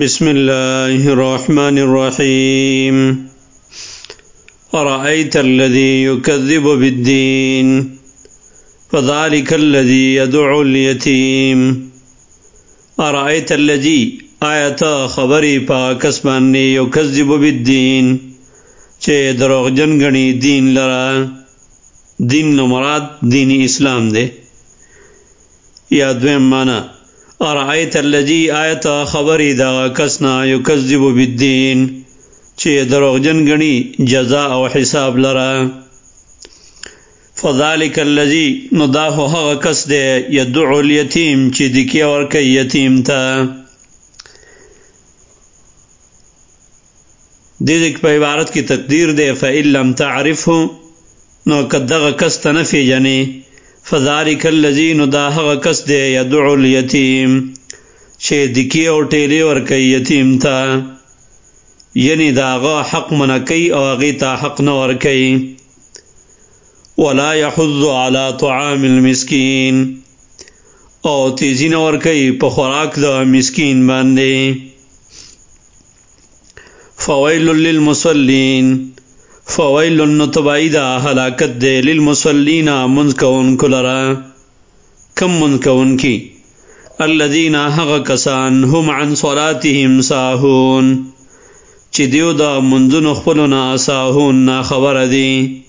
بسم الله الرحمن الرحيم. أرأيت الذي يكذب بالدين؟ فذلك الذي يدعو اليتيم. أرأيت الذي آيات خبري پاکسمانی يكذب بالدين؟ چه دروغ جنگنی دین لرا، دین نمراد دین اسلام دے. یا دویم معنی مانا ارائیت اللجی آیت خبری دا کسنا یکذب بالدین چی دروغ جنگنی جزا او حساب لرا. فذالک اللجی نداہو حق کس دے، یدعو الیتیم، چی دکی ورکی یتیم تا. دیدک پہ عبارت کی تقدیر دے، فَإِن لَمْ تَعْرِفْهُ، نو کدغ کس تنفی جنی. فذالک الذین داہ کس دے یدعو الیتیم۔ چھ دکی او ٹیلی ور کئی یتیم تا۔ یعنی داغا حق من کئی او غیتا حق نہ ور کئی۔ ولا يحض على طعام المسكين او تیزی نہ ور کئی په خوراک دا مسکین باندې فویل للمصلین۔ فویل النتبائی دا حلاکت دے للمسلین منز کون کلرا کم منز کون کی الذین حق کسان هم عن صلاتهم ساہون چی دیو دا منزن خپلنا ساہون نا خبر دی.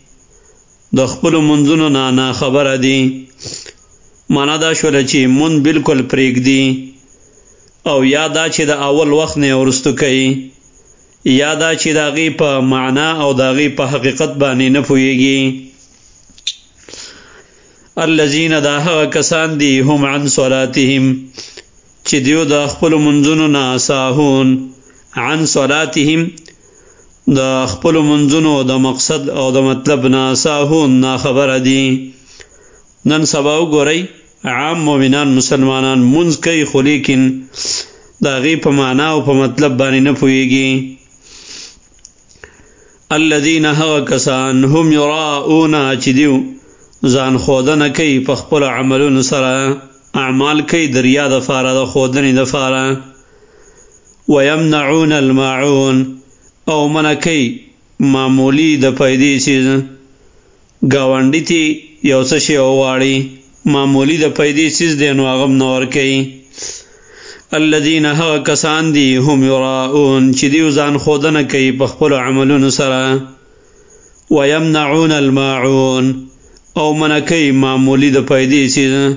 دا خپل منزن نا خبر دی. مانا دا شولا چی من بالکل پریگ دی. او یادا چی دا اول وقت نے ورستو کئی یادا چې داغي په معنا او داغي په حقیقت باندې نه پويږي الذين داها کسان دي هم عن صلاتهم چې دیو د خپل منځونو نه ساهون عن صلاتهم د خپل منځونو د مقصد او د مطلب نه ساهون نه خبر دي نن سبا وګورئ، عام مؤمنان مسلمانان، منځ کوي خو لیکن داغي په معنا او په مطلب باندې نه پويږي الذين هو كسان هم يراؤون چدیو زان خودن کئی پخپل عملون سرا اعمال کئی دریا دفارا دا خودن دفارا ويمنعون الماعون، او من کئی معمولی د پیدی چیز. گاونڈی تی یوسشی اوواڑی معمولی د پیدی چیز دینو اغم نور کئی الذين ها کسان دی هم يراؤون چې دی ځان خودنه کوي په خپل عملونو سره. ويمنعون الماعون. او من معمولی د پیدې سي